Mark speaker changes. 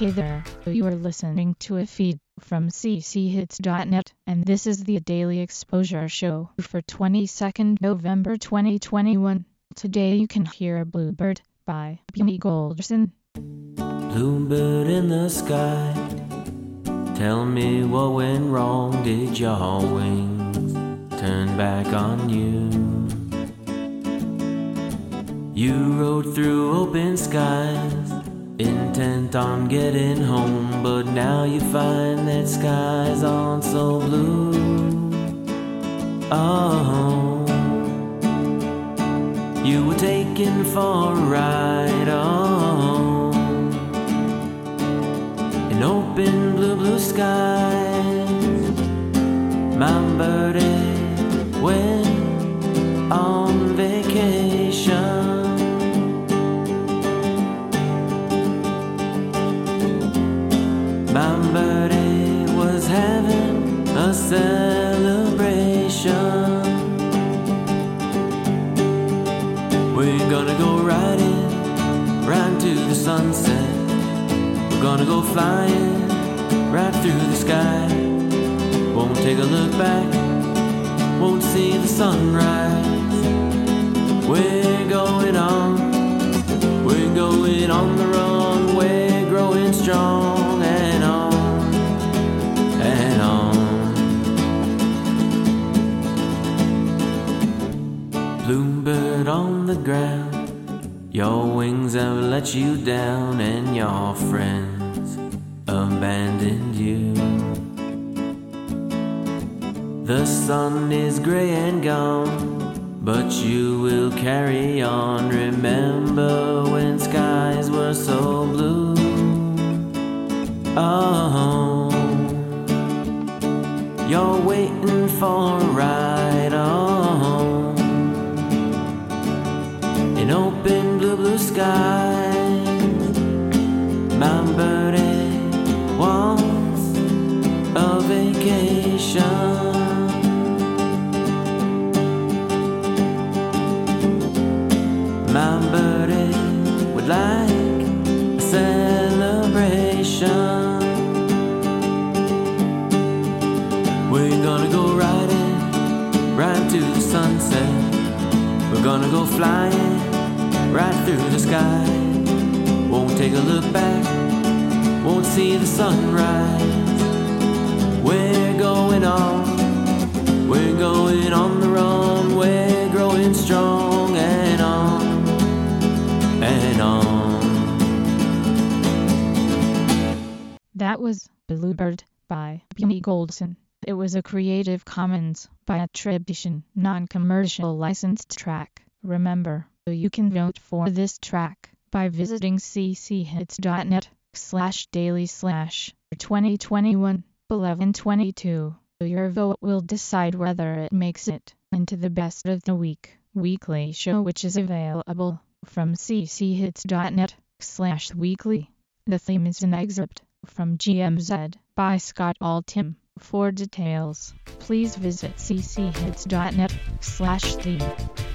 Speaker 1: Hey there, you are listening to a feed from cchits.net, and this is the Daily Exposure Show for 22nd November 2021. Today you can hear a Bluebird by Benny Golderson.
Speaker 2: Bluebird in the sky, tell me what went wrong. Did your wings turn back on you? You rode through open skies, intent on getting home, but now you find that skies aren't so blue. Oh, you were taken for a ride on an open blue, blue sky. My birdie went on Birdie was having a celebration. We're gonna go riding right to the sunset. We're gonna go flying right through the sky. Won't take a look back, won't see the sunrise. We're going on, we're going on the Bluebird on the ground, your wings have let you down, and your friends abandoned you. The sun is gray and gone, but you will carry on. Remember when skies were so blue? Oh, you're waiting for a ride on in open blue, blue sky. Birdie wants a vacation. Birdie would like a celebration. We're gonna go riding right to the sunset. We're gonna go flying right through the sky. Won't take a look back, won't see the sunrise. We're going on, we're going on the run. We're growing strong and on and on.
Speaker 1: That was Bluebird by Benny Goldson. It was a Creative Commons by attribution, non-commercial licensed track. Remember, you can vote for this track by visiting cchits.net slash daily slash 2021 1122. Your vote will decide whether it makes it into the best of the week weekly show which is available from cchits.net slash weekly. The theme is an excerpt from GMZ by Scott Altham. For details, please visit cchits.net slash theme.